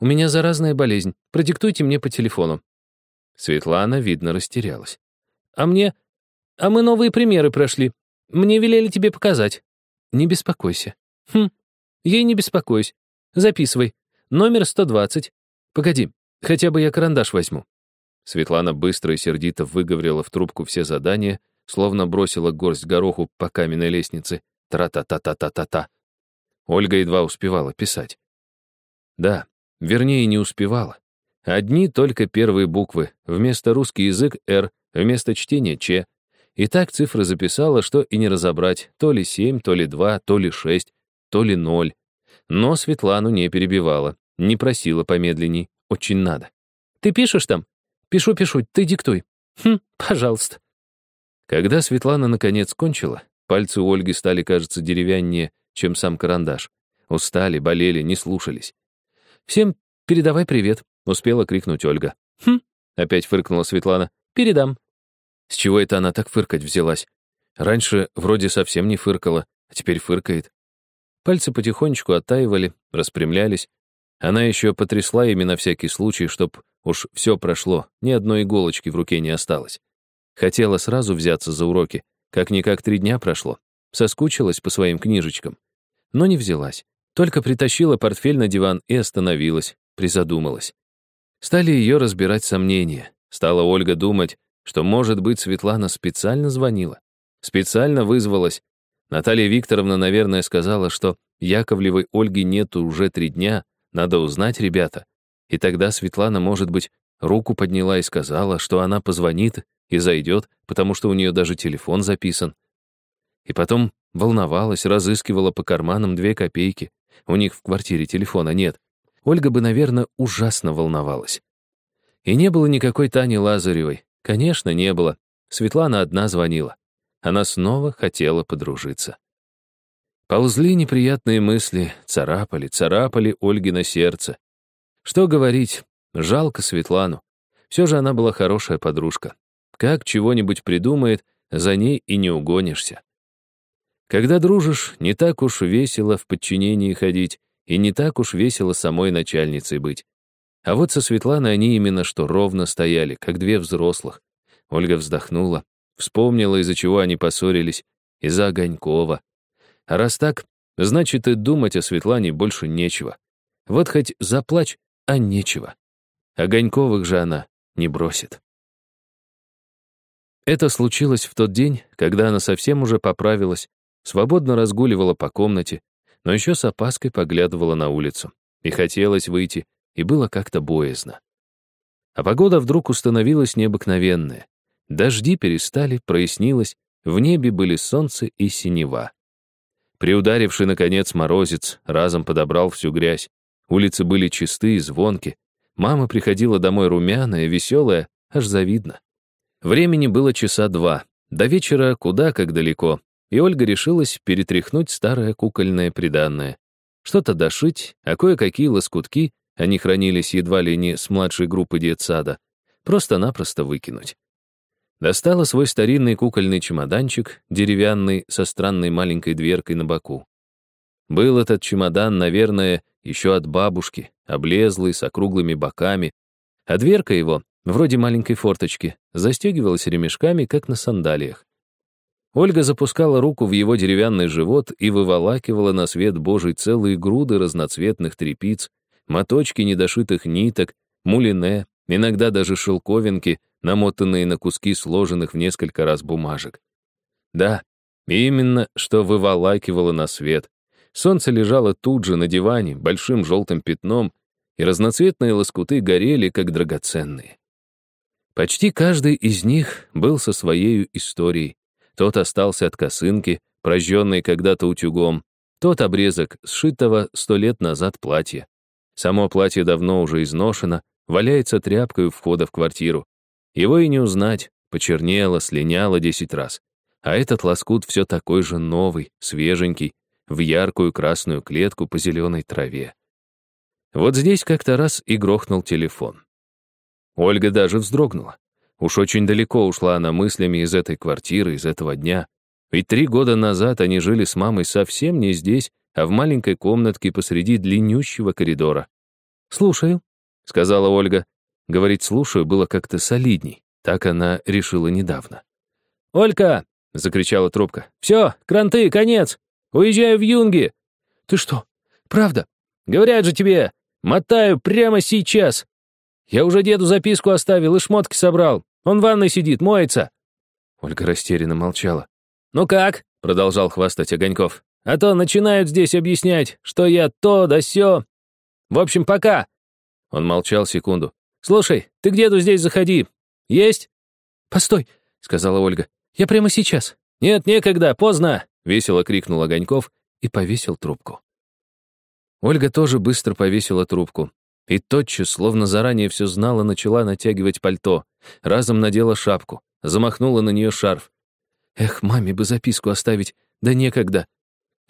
«У меня заразная болезнь, продиктуйте мне по телефону». Светлана, видно, растерялась. «А мне... А мы новые примеры прошли. Мне велели тебе показать». «Не беспокойся». «Хм, я и не беспокоюсь. Записывай. Номер 120. Погоди, хотя бы я карандаш возьму». Светлана быстро и сердито выговорила в трубку все задания, словно бросила горсть гороху по каменной лестнице. Тра-та-та-та-та-та-та. Ольга едва успевала писать. Да, вернее, не успевала. Одни только первые буквы, вместо русский язык — «Р», вместо чтения — «Ч». И так цифры записала, что и не разобрать, то ли семь, то ли два, то ли шесть, то ли ноль. Но Светлану не перебивала, не просила помедленней, очень надо. «Ты пишешь там?» Пишу, пишу, ты диктуй. Хм, пожалуйста. Когда Светлана наконец кончила, пальцы у Ольги стали, кажется, деревяннее, чем сам карандаш. Устали, болели, не слушались. «Всем передавай привет», — успела крикнуть Ольга. «Хм», — опять фыркнула Светлана, — «передам». С чего это она так фыркать взялась? Раньше вроде совсем не фыркала, а теперь фыркает. Пальцы потихонечку оттаивали, распрямлялись. Она еще потрясла ими на всякий случай, чтоб Уж все прошло, ни одной иголочки в руке не осталось. Хотела сразу взяться за уроки, как-никак три дня прошло. Соскучилась по своим книжечкам. Но не взялась. Только притащила портфель на диван и остановилась, призадумалась. Стали ее разбирать сомнения. Стала Ольга думать, что, может быть, Светлана специально звонила. Специально вызвалась. Наталья Викторовна, наверное, сказала, что Яковлевой Ольги нету уже три дня, надо узнать, ребята. И тогда Светлана, может быть, руку подняла и сказала, что она позвонит и зайдет, потому что у нее даже телефон записан. И потом волновалась, разыскивала по карманам две копейки. У них в квартире телефона нет. Ольга бы, наверное, ужасно волновалась. И не было никакой Тани Лазаревой. Конечно, не было. Светлана одна звонила. Она снова хотела подружиться. Ползли неприятные мысли, царапали, царапали Ольги на сердце. Что говорить, жалко Светлану. Все же она была хорошая подружка. Как чего-нибудь придумает, за ней и не угонишься. Когда дружишь, не так уж весело в подчинении ходить, и не так уж весело самой начальницей быть. А вот со Светланой они именно что ровно стояли, как две взрослых. Ольга вздохнула, вспомнила, из-за чего они поссорились, из-за Огонькова. А раз так, значит, и думать о Светлане больше нечего. Вот хоть заплачь, а нечего. Огоньковых же она не бросит. Это случилось в тот день, когда она совсем уже поправилась, свободно разгуливала по комнате, но еще с опаской поглядывала на улицу. И хотелось выйти, и было как-то боязно. А погода вдруг установилась необыкновенная. Дожди перестали, прояснилось, в небе были солнце и синева. Приударивший, наконец, морозец разом подобрал всю грязь, Улицы были чистые, звонки. Мама приходила домой румяная, веселая, аж завидно. Времени было часа два. До вечера куда как далеко. И Ольга решилась перетряхнуть старое кукольное приданное. Что-то дошить, а кое-какие лоскутки, они хранились едва ли не с младшей группы детсада, просто-напросто выкинуть. Достала свой старинный кукольный чемоданчик, деревянный, со странной маленькой дверкой на боку. Был этот чемодан, наверное, еще от бабушки, облезлый, с округлыми боками, а дверка его, вроде маленькой форточки, застегивалась ремешками, как на сандалиях. Ольга запускала руку в его деревянный живот и выволакивала на свет Божий целые груды разноцветных трепиц, моточки недошитых ниток, мулине, иногда даже шелковинки, намотанные на куски сложенных в несколько раз бумажек. Да, именно что выволакивала на свет. Солнце лежало тут же на диване, большим желтым пятном, и разноцветные лоскуты горели, как драгоценные. Почти каждый из них был со своей историей. Тот остался от косынки, прожженной когда-то утюгом, тот обрезок сшитого сто лет назад платья. Само платье давно уже изношено, валяется тряпкой у входа в квартиру. Его и не узнать, почернело, слиняло десять раз. А этот лоскут все такой же новый, свеженький, в яркую красную клетку по зеленой траве. Вот здесь как-то раз и грохнул телефон. Ольга даже вздрогнула. Уж очень далеко ушла она мыслями из этой квартиры, из этого дня. Ведь три года назад они жили с мамой совсем не здесь, а в маленькой комнатке посреди длиннющего коридора. «Слушаю», — сказала Ольга. Говорить «слушаю» было как-то солидней. Так она решила недавно. «Олька!» — закричала трубка. «Все, кранты, конец! Уезжаю в Юнги!» «Ты что, правда?» «Говорят же тебе! Мотаю прямо сейчас! Я уже деду записку оставил и шмотки собрал. Он в ванной сидит, моется». Ольга растерянно молчала. «Ну как?» — продолжал хвастать Огоньков. «А то начинают здесь объяснять, что я то да сё. В общем, пока». Он молчал секунду. «Слушай, ты к деду здесь заходи. Есть?» «Постой», — сказала Ольга. «Я прямо сейчас». «Нет, некогда, поздно», — весело крикнул Огоньков и повесил трубку. Ольга тоже быстро повесила трубку. И тотчас, словно заранее все знала, начала натягивать пальто. Разом надела шапку, замахнула на нее шарф. Эх, маме бы записку оставить, да некогда.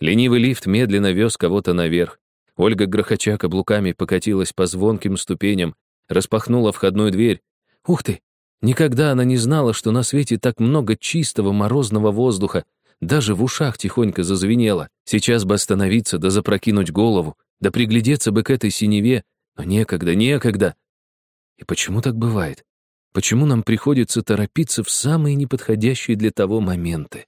Ленивый лифт медленно вез кого-то наверх. Ольга, грохоча каблуками, покатилась по звонким ступеням, распахнула входную дверь. Ух ты! Никогда она не знала, что на свете так много чистого морозного воздуха. Даже в ушах тихонько зазвенело. Сейчас бы остановиться, да запрокинуть голову, да приглядеться бы к этой синеве, но некогда, некогда. И почему так бывает? Почему нам приходится торопиться в самые неподходящие для того моменты?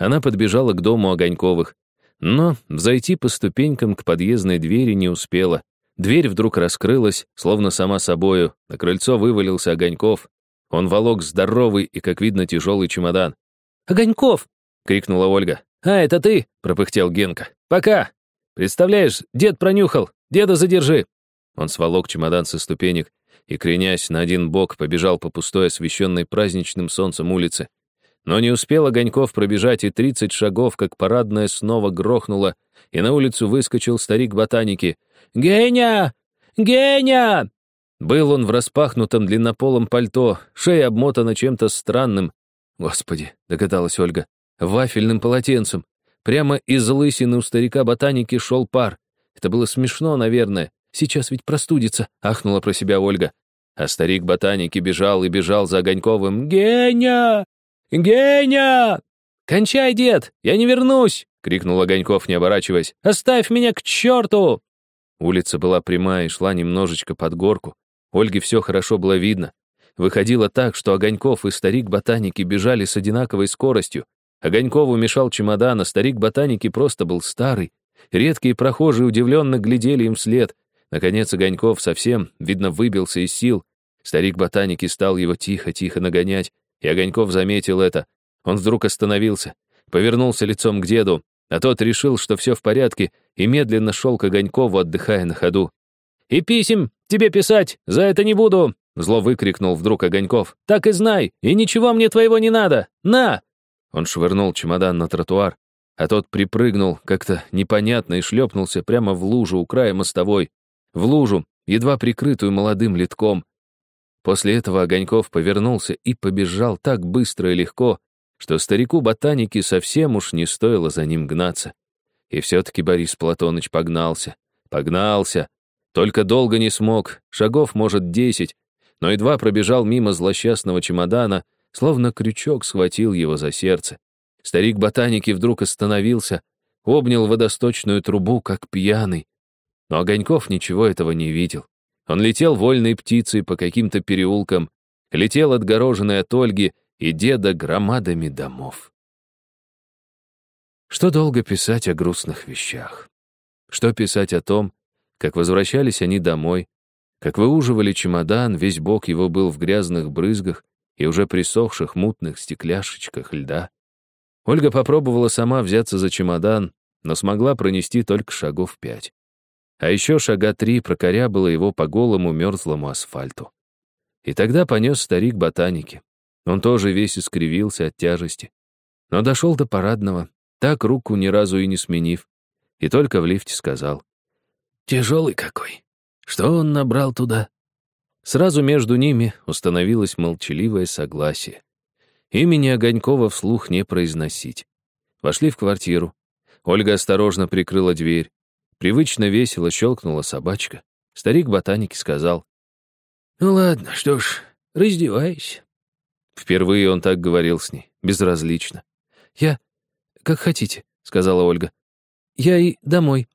Она подбежала к дому Огоньковых, но зайти по ступенькам к подъездной двери не успела. Дверь вдруг раскрылась, словно сама собою. На крыльцо вывалился Огоньков. Он волок здоровый и, как видно, тяжелый чемодан. «Огоньков!» — крикнула Ольга. «А, это ты?» — пропыхтел Генка. «Пока! Представляешь, дед пронюхал. Деда задержи!» Он сволок чемодан со ступенек и, кренясь на один бок, побежал по пустой, освещенной праздничным солнцем улице. Но не успел Огоньков пробежать и тридцать шагов, как парадная снова грохнула, и на улицу выскочил старик ботаники. «Геня! Геня!» Был он в распахнутом длиннополом пальто, шея обмотана чем-то странным. Господи, догадалась Ольга, вафельным полотенцем. Прямо из лысины у старика ботаники шел пар. Это было смешно, наверное. Сейчас ведь простудится», — ахнула про себя Ольга. А старик ботаники бежал и бежал за Огоньковым. «Геня! Геня!» «Кончай, дед, я не вернусь!» — крикнул Огоньков, не оборачиваясь. «Оставь меня к черту!» Улица была прямая и шла немножечко под горку. Ольге все хорошо было видно. Выходило так, что Огоньков и старик ботаники бежали с одинаковой скоростью. Огонькову мешал чемодан, а старик ботаники просто был старый. Редкие прохожие удивленно глядели им вслед. Наконец Огоньков совсем, видно, выбился из сил. Старик ботаники стал его тихо-тихо нагонять, и Огоньков заметил это. Он вдруг остановился, повернулся лицом к деду, а тот решил, что все в порядке, и медленно шел к Огонькову, отдыхая на ходу. «И писем тебе писать, за это не буду!» Зло выкрикнул вдруг Огоньков. «Так и знай, и ничего мне твоего не надо! На!» Он швырнул чемодан на тротуар, а тот припрыгнул как-то непонятно и шлепнулся прямо в лужу у края мостовой в лужу, едва прикрытую молодым литком. После этого Огоньков повернулся и побежал так быстро и легко, что старику ботаники совсем уж не стоило за ним гнаться. И все-таки Борис Платоныч погнался, погнался. Только долго не смог, шагов, может, десять, но едва пробежал мимо злосчастного чемодана, словно крючок схватил его за сердце. Старик ботаники вдруг остановился, обнял водосточную трубу, как пьяный. Но Огоньков ничего этого не видел. Он летел вольной птицей по каким-то переулкам, летел отгороженный от Ольги и деда громадами домов. Что долго писать о грустных вещах? Что писать о том, как возвращались они домой, как выуживали чемодан, весь бок его был в грязных брызгах и уже присохших мутных стекляшечках льда. Ольга попробовала сама взяться за чемодан, но смогла пронести только шагов пять. А еще шага три прокорябало его по голому мерзлому асфальту. И тогда понес старик ботаники. Он тоже весь искривился от тяжести. Но дошел до парадного, так руку ни разу и не сменив, и только в лифте сказал. «Тяжелый какой. Что он набрал туда?» Сразу между ними установилось молчаливое согласие. Имени Огонькова вслух не произносить. Вошли в квартиру. Ольга осторожно прикрыла дверь. Привычно весело щелкнула собачка. Старик ботаники сказал. «Ну ладно, что ж, раздевайся». Впервые он так говорил с ней, безразлично. «Я... как хотите», — сказала Ольга. «Я и домой».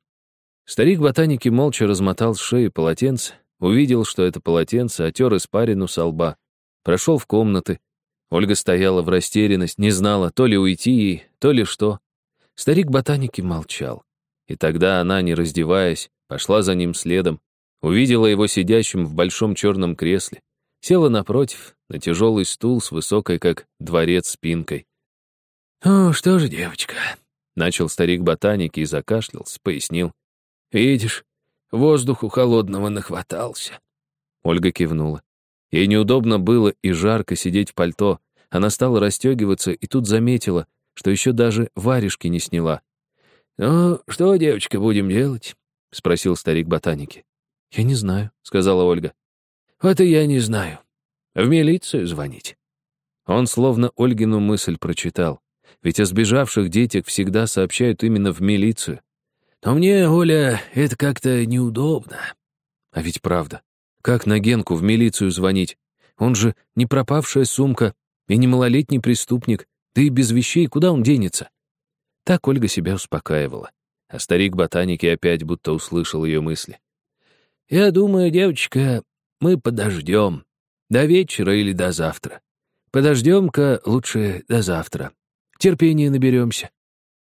Старик ботаники молча размотал с шеи полотенце, увидел, что это полотенце, отер испарину со лба, прошел в комнаты. Ольга стояла в растерянность, не знала, то ли уйти ей, то ли что. Старик ботаники молчал. И тогда она, не раздеваясь, пошла за ним следом, увидела его сидящим в большом черном кресле, села напротив, на тяжелый стул с высокой, как дворец, спинкой. «О, что же, девочка?» — начал старик ботаники и закашлялся, пояснил. «Видишь, воздуху холодного нахватался». Ольга кивнула. Ей неудобно было и жарко сидеть в пальто. Она стала расстегиваться и тут заметила, что еще даже варежки не сняла. «Ну, что, девочка, будем делать?» — спросил старик ботаники. «Я не знаю», — сказала Ольга. «Вот и я не знаю. В милицию звонить». Он словно Ольгину мысль прочитал. Ведь о сбежавших детях всегда сообщают именно в милицию. Но мне, Оля, это как-то неудобно. А ведь правда. Как на Генку в милицию звонить? Он же не пропавшая сумка и не малолетний преступник, да и без вещей куда он денется? Так Ольга себя успокаивала. А старик ботаники опять будто услышал ее мысли. «Я думаю, девочка, мы подождем. До вечера или до завтра. Подождем-ка лучше до завтра. Терпения наберемся.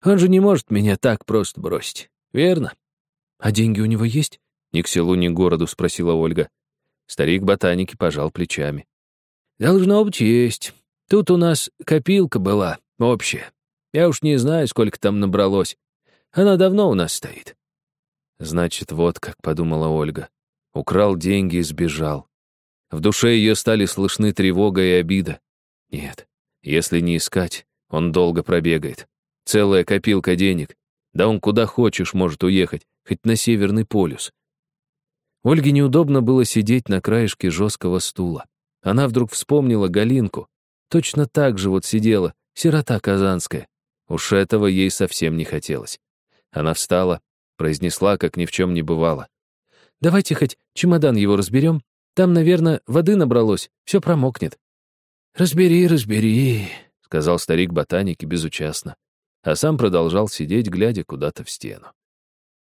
Он же не может меня так просто бросить, верно?» «А деньги у него есть?» Ни к селу, ни к городу, спросила Ольга. Старик ботаники пожал плечами. «Должно быть, есть. Тут у нас копилка была, общая. Я уж не знаю, сколько там набралось. Она давно у нас стоит». Значит, вот как подумала Ольга. Украл деньги и сбежал. В душе ее стали слышны тревога и обида. Нет, если не искать, он долго пробегает. Целая копилка денег. Да он куда хочешь может уехать, хоть на Северный полюс. Ольге неудобно было сидеть на краешке жесткого стула. Она вдруг вспомнила Галинку. Точно так же вот сидела, сирота казанская. Уж этого ей совсем не хотелось. Она встала, произнесла, как ни в чем не бывало. «Давайте хоть чемодан его разберем. Там, наверное, воды набралось, все промокнет». «Разбери, разбери», — сказал старик ботаники безучастно, а сам продолжал сидеть, глядя куда-то в стену.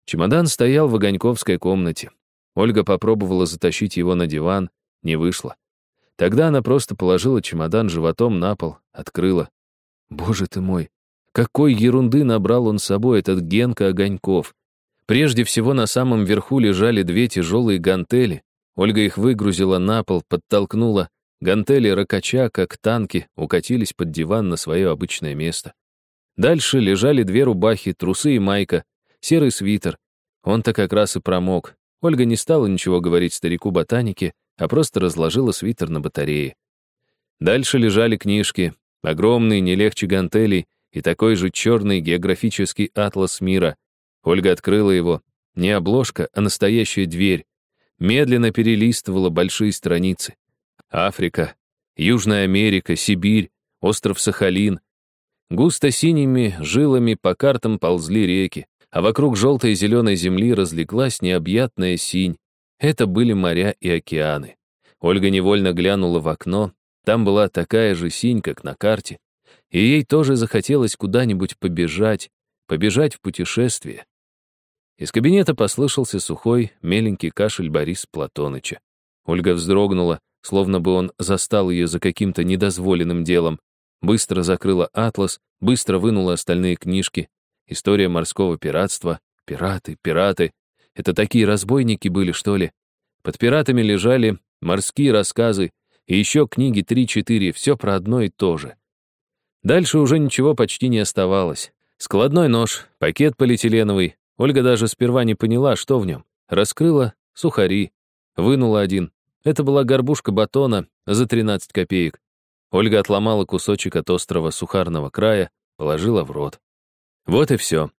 Чемодан стоял в огоньковской комнате. Ольга попробовала затащить его на диван, не вышло. Тогда она просто положила чемодан животом на пол, открыла. Боже ты мой, какой ерунды набрал он с собой, этот Генка Огоньков. Прежде всего на самом верху лежали две тяжелые гантели. Ольга их выгрузила на пол, подтолкнула. Гантели ракача, как танки, укатились под диван на свое обычное место. Дальше лежали две рубахи, трусы и майка, серый свитер. Он-то как раз и промок. Ольга не стала ничего говорить старику ботанике, а просто разложила свитер на батарее. Дальше лежали книжки, огромные, не легче гантелей, и такой же черный географический атлас мира. Ольга открыла его. Не обложка, а настоящая дверь. Медленно перелистывала большие страницы. Африка, Южная Америка, Сибирь, остров Сахалин. Густо синими жилами по картам ползли реки, а вокруг желтой и зеленой земли разлеглась необъятная синь. Это были моря и океаны. Ольга невольно глянула в окно. Там была такая же синь, как на карте. И ей тоже захотелось куда-нибудь побежать, побежать в путешествие. Из кабинета послышался сухой, меленький кашель Борис Платоныча. Ольга вздрогнула, словно бы он застал ее за каким-то недозволенным делом, быстро закрыла атлас, быстро вынула остальные книжки. История морского пиратства, пираты, пираты. Это такие разбойники были, что ли? Под пиратами лежали морские рассказы и еще книги 3-4, все про одно и то же. Дальше уже ничего почти не оставалось. Складной нож, пакет полиэтиленовый. Ольга даже сперва не поняла, что в нем. Раскрыла сухари, вынула один. Это была горбушка батона за 13 копеек. Ольга отломала кусочек от острого сухарного края, положила в рот. Вот и все.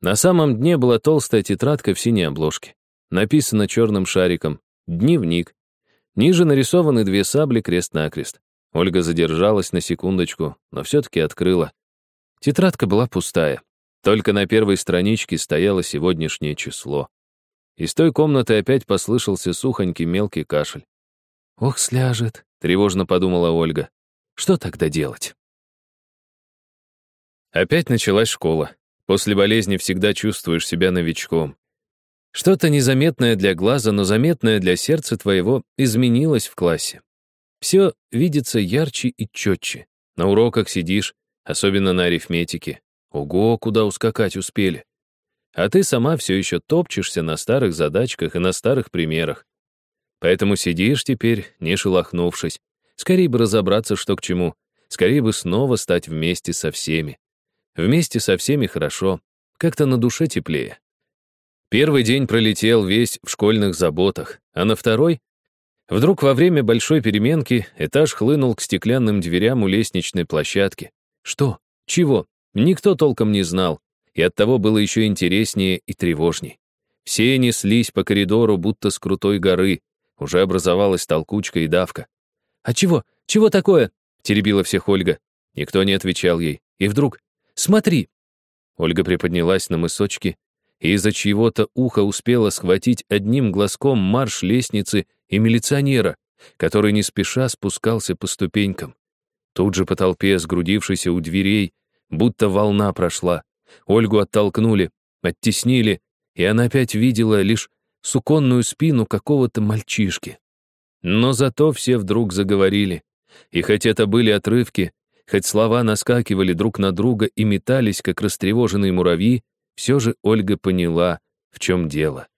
На самом дне была толстая тетрадка в синей обложке. Написано черным шариком «Дневник». Ниже нарисованы две сабли крест-накрест. Ольга задержалась на секундочку, но все-таки открыла. Тетрадка была пустая. Только на первой страничке стояло сегодняшнее число. Из той комнаты опять послышался сухонький мелкий кашель. «Ох, сляжет», — тревожно подумала Ольга. Что тогда делать? Опять началась школа. После болезни всегда чувствуешь себя новичком. Что-то незаметное для глаза, но заметное для сердца твоего изменилось в классе. Все видится ярче и четче. На уроках сидишь, особенно на арифметике. Ого, куда ускакать успели. А ты сама все еще топчешься на старых задачках и на старых примерах. Поэтому сидишь теперь, не шелохнувшись, Скорее бы разобраться, что к чему. Скорее бы снова стать вместе со всеми. Вместе со всеми хорошо. Как-то на душе теплее. Первый день пролетел весь в школьных заботах, а на второй Вдруг во время большой переменки этаж хлынул к стеклянным дверям у лестничной площадки. Что? Чего? Никто толком не знал, и оттого было еще интереснее и тревожней. Все неслись по коридору, будто с крутой горы. Уже образовалась толкучка и давка. «А чего? Чего такое?» — теребила всех Ольга. Никто не отвечал ей. И вдруг «Смотри!» Ольга приподнялась на мысочки и из-за чьего-то уха успела схватить одним глазком марш лестницы и милиционера, который не спеша спускался по ступенькам. Тут же по толпе, сгрудившейся у дверей, будто волна прошла. Ольгу оттолкнули, оттеснили, и она опять видела лишь суконную спину какого-то мальчишки. Но зато все вдруг заговорили. И хоть это были отрывки, хоть слова наскакивали друг на друга и метались, как растревоженные муравьи, все же Ольга поняла, в чем дело.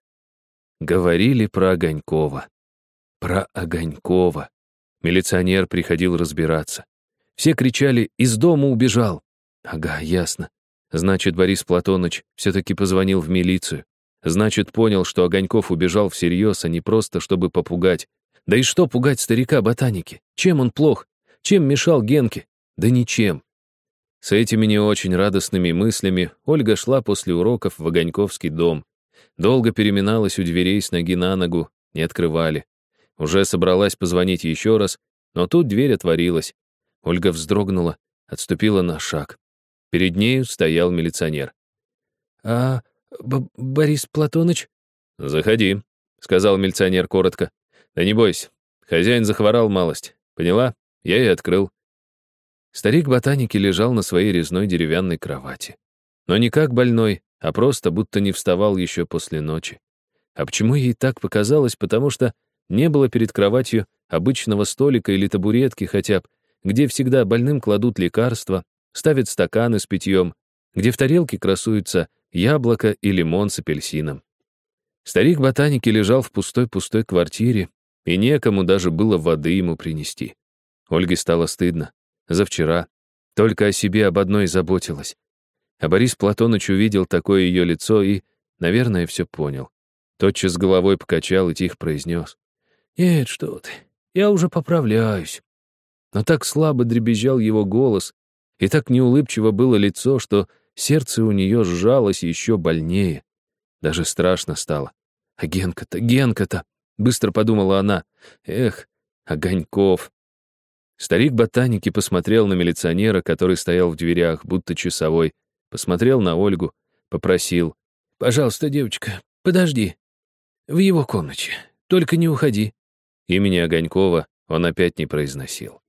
Говорили про Огонькова. Про Огонькова. Милиционер приходил разбираться. Все кричали «Из дома убежал!» Ага, ясно. Значит, Борис Платоныч все-таки позвонил в милицию. Значит, понял, что Огоньков убежал всерьез, а не просто, чтобы попугать, да и что пугать старика ботаники? Чем он плох? Чем мешал Генке? Да ничем. С этими не очень радостными мыслями Ольга шла после уроков в Огоньковский дом. Долго переминалась у дверей с ноги на ногу, не открывали. Уже собралась позвонить еще раз, но тут дверь отворилась. Ольга вздрогнула, отступила на шаг. Перед нею стоял милиционер. «А, Б Борис Платоныч?» «Заходи», — сказал милиционер коротко. Да не бойся, хозяин захворал малость. Поняла? Я и открыл. Старик ботаники лежал на своей резной деревянной кровати. Но не как больной, а просто будто не вставал еще после ночи. А почему ей так показалось? Потому что не было перед кроватью обычного столика или табуретки хотя бы, где всегда больным кладут лекарства, ставят стаканы с питьем, где в тарелке красуются яблоко и лимон с апельсином. Старик ботаники лежал в пустой-пустой квартире, и некому даже было воды ему принести. Ольге стало стыдно. За вчера. Только о себе об одной заботилась. А Борис Платоныч увидел такое ее лицо и, наверное, все понял. Тотчас головой покачал и тихо произнес. «Нет, что ты, я уже поправляюсь». Но так слабо дребезжал его голос, и так неулыбчиво было лицо, что сердце у нее сжалось еще больнее. Даже страшно стало. А Генка-то, Генка-то! Быстро подумала она. Эх, Огоньков. Старик ботаники посмотрел на милиционера, который стоял в дверях, будто часовой, посмотрел на Ольгу, попросил. «Пожалуйста, девочка, подожди. В его комнате. Только не уходи». Имени Огонькова он опять не произносил.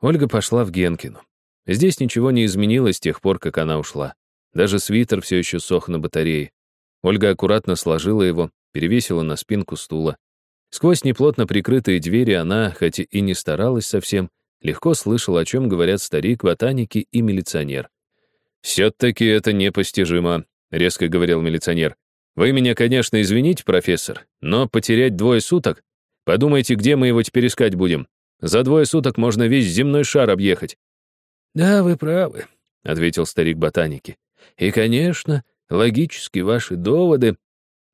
Ольга пошла в Генкину. Здесь ничего не изменилось с тех пор, как она ушла. Даже свитер все еще сох на батарее. Ольга аккуратно сложила его, перевесила на спинку стула. Сквозь неплотно прикрытые двери она, хоть и не старалась совсем, легко слышала, о чем говорят старик, ботаники и милиционер. «Все-таки это непостижимо», — резко говорил милиционер. «Вы меня, конечно, извините, профессор, но потерять двое суток? Подумайте, где мы его теперь искать будем? За двое суток можно весь земной шар объехать». «Да, вы правы», — ответил старик ботаники. «И, конечно, логически ваши доводы...»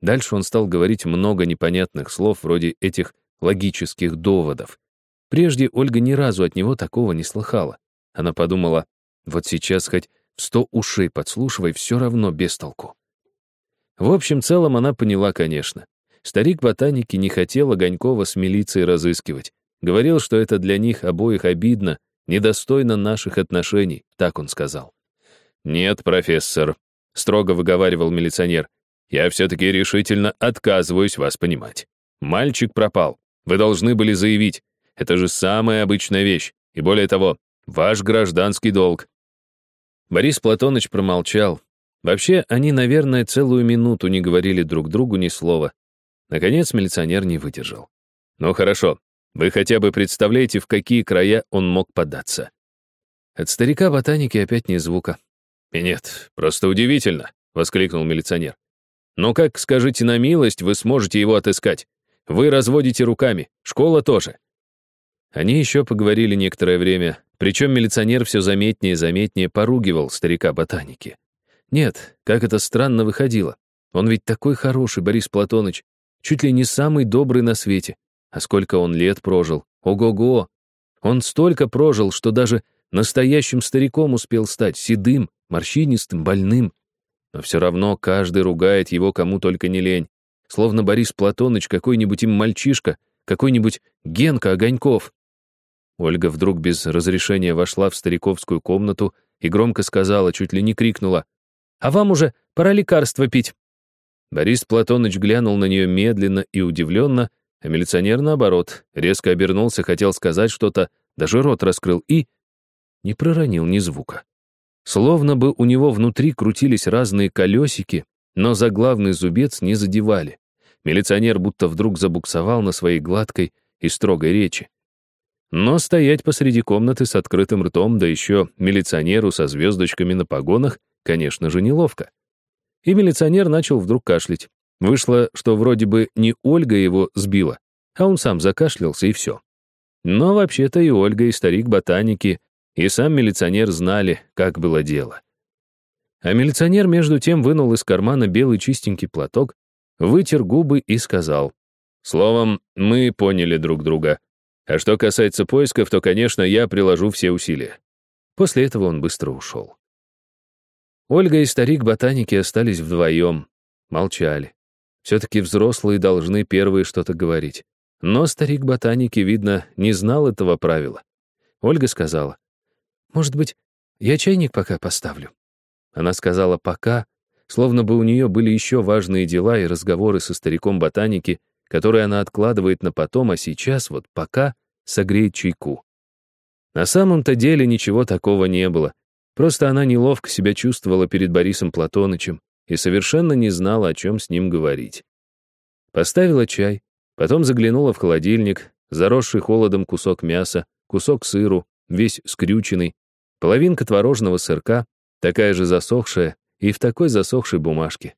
Дальше он стал говорить много непонятных слов вроде этих логических доводов. Прежде Ольга ни разу от него такого не слыхала. Она подумала, вот сейчас хоть в сто ушей подслушивай, все равно без толку. В общем целом она поняла, конечно. Старик ботаники не хотел Огонькова с милицией разыскивать. Говорил, что это для них обоих обидно, недостойно наших отношений, так он сказал. «Нет, профессор», — строго выговаривал милиционер, «я все-таки решительно отказываюсь вас понимать. Мальчик пропал. Вы должны были заявить. Это же самая обычная вещь. И более того, ваш гражданский долг. Борис Платоныч промолчал. Вообще, они, наверное, целую минуту не говорили друг другу ни слова. Наконец, милиционер не выдержал. «Ну хорошо, вы хотя бы представляете, в какие края он мог податься?» От старика ботаники опять ни звука. «И нет, просто удивительно», — воскликнул милиционер. «Но как, скажите на милость, вы сможете его отыскать? Вы разводите руками, школа тоже». Они еще поговорили некоторое время, причем милиционер все заметнее и заметнее поругивал старика ботаники. Нет, как это странно выходило. Он ведь такой хороший, Борис Платоныч, чуть ли не самый добрый на свете. А сколько он лет прожил? Ого-го! Он столько прожил, что даже настоящим стариком успел стать, седым, морщинистым, больным. Но все равно каждый ругает его кому только не лень. Словно Борис Платоныч какой-нибудь им мальчишка, какой-нибудь Генка Огоньков. Ольга вдруг без разрешения вошла в стариковскую комнату и громко сказала, чуть ли не крикнула, «А вам уже пора лекарства пить». Борис Платоныч глянул на нее медленно и удивленно, а милиционер, наоборот, резко обернулся, хотел сказать что-то, даже рот раскрыл и... не проронил ни звука. Словно бы у него внутри крутились разные колесики, но за главный зубец не задевали. Милиционер будто вдруг забуксовал на своей гладкой и строгой речи. Но стоять посреди комнаты с открытым ртом, да еще милиционеру со звездочками на погонах, конечно же, неловко. И милиционер начал вдруг кашлять. Вышло, что вроде бы не Ольга его сбила, а он сам закашлялся, и все. Но вообще-то и Ольга, и старик ботаники, и сам милиционер знали, как было дело. А милиционер между тем вынул из кармана белый чистенький платок, вытер губы и сказал, «Словом, мы поняли друг друга. А что касается поисков, то, конечно, я приложу все усилия. После этого он быстро ушел. Ольга и старик ботаники остались вдвоем, молчали. Все-таки взрослые должны первые что-то говорить. Но старик ботаники, видно, не знал этого правила. Ольга сказала, «Может быть, я чайник пока поставлю?» Она сказала «пока», словно бы у нее были еще важные дела и разговоры со стариком ботаники, которые она откладывает на потом, а сейчас вот пока согреет чайку. На самом-то деле ничего такого не было. Просто она неловко себя чувствовала перед Борисом Платонычем и совершенно не знала, о чем с ним говорить. Поставила чай, потом заглянула в холодильник, заросший холодом кусок мяса, кусок сыру, весь скрюченный, половинка творожного сырка, такая же засохшая и в такой засохшей бумажке.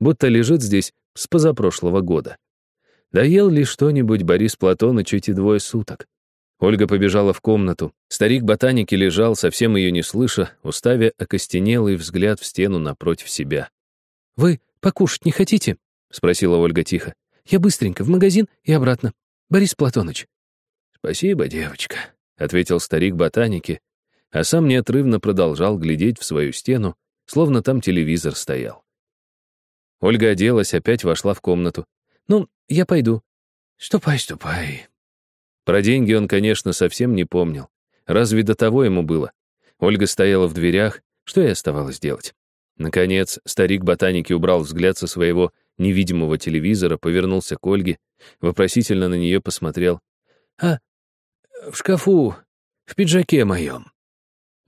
Будто лежит здесь с позапрошлого года. Доел ли что-нибудь Борис Платоныч эти двое суток? Ольга побежала в комнату. Старик ботаники лежал, совсем ее не слыша, уставя окостенелый взгляд в стену напротив себя. «Вы покушать не хотите?» — спросила Ольга тихо. «Я быстренько в магазин и обратно. Борис Платоныч». «Спасибо, девочка», — ответил старик ботаники, а сам неотрывно продолжал глядеть в свою стену, словно там телевизор стоял. Ольга оделась, опять вошла в комнату. «Ну, я пойду». «Ступай, ступай». Про деньги он, конечно, совсем не помнил. Разве до того ему было? Ольга стояла в дверях, что и оставалось делать. Наконец, старик ботаники убрал взгляд со своего невидимого телевизора, повернулся к Ольге, вопросительно на нее посмотрел. «А, в шкафу В пиджаке моем».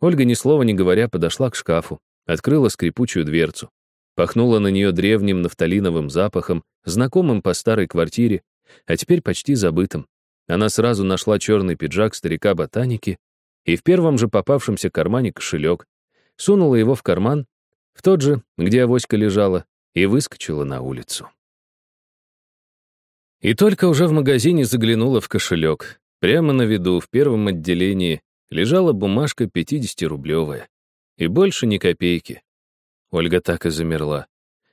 Ольга, ни слова не говоря, подошла к шкафу, открыла скрипучую дверцу, пахнула на нее древним нафталиновым запахом, знакомым по старой квартире, а теперь почти забытым. Она сразу нашла черный пиджак старика-ботаники и в первом же попавшемся кармане кошелек, сунула его в карман, в тот же, где авоська лежала, и выскочила на улицу. И только уже в магазине заглянула в кошелек. Прямо на виду, в первом отделении, лежала бумажка 50-рублевая. И больше ни копейки. Ольга так и замерла.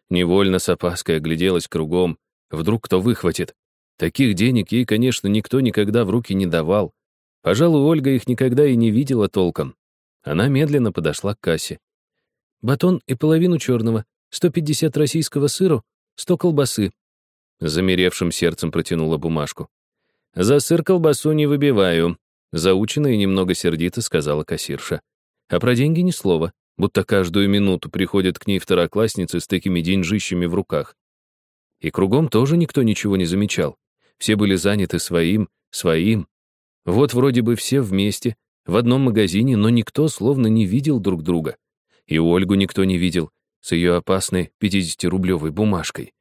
Невольно с опаской огляделась кругом. Вдруг кто выхватит. Таких денег ей, конечно, никто никогда в руки не давал. Пожалуй, Ольга их никогда и не видела толком. Она медленно подошла к кассе. «Батон и половину черного, 150 российского сыру, 100 колбасы». Замеревшим сердцем протянула бумажку. «За сыр колбасу не выбиваю», — заучено и немного сердито сказала кассирша. А про деньги ни слова, будто каждую минуту приходят к ней второклассницы с такими деньжищами в руках. И кругом тоже никто ничего не замечал. Все были заняты своим, своим. Вот вроде бы все вместе, в одном магазине, но никто словно не видел друг друга. И Ольгу никто не видел с ее опасной 50-рублевой бумажкой.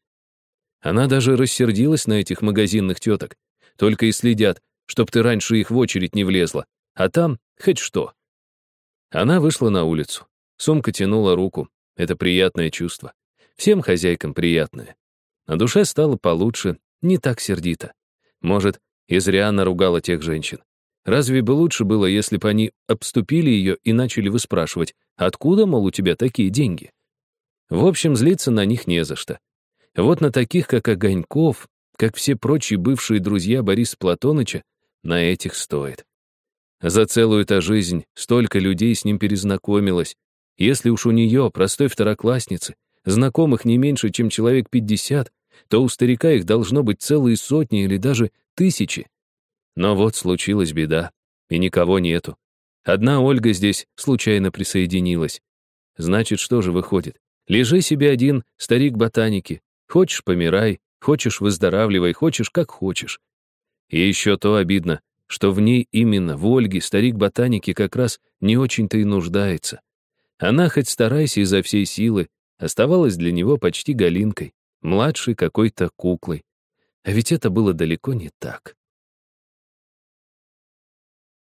Она даже рассердилась на этих магазинных теток. Только и следят, чтоб ты раньше их в очередь не влезла. А там хоть что. Она вышла на улицу. Сумка тянула руку. Это приятное чувство. Всем хозяйкам приятное. На душе стало получше, не так сердито. Может, и зря она ругала тех женщин. Разве бы лучше было, если бы они обступили ее и начали выспрашивать, откуда, мол, у тебя такие деньги? В общем, злиться на них не за что. Вот на таких, как Огоньков, как все прочие бывшие друзья Бориса Платоныча, на этих стоит. За целую-то жизнь столько людей с ним перезнакомилось. Если уж у нее, простой второклассницы, знакомых не меньше, чем человек пятьдесят, то у старика их должно быть целые сотни или даже тысячи. Но вот случилась беда, и никого нету. Одна Ольга здесь случайно присоединилась. Значит, что же выходит? Лежи себе один, старик ботаники. Хочешь — помирай, хочешь — выздоравливай, хочешь — как хочешь. И еще то обидно, что в ней именно, в Ольге, старик ботаники как раз не очень-то и нуждается. Она, хоть старайся изо всей силы, оставалась для него почти галинкой, младшей какой-то куклой. А ведь это было далеко не так.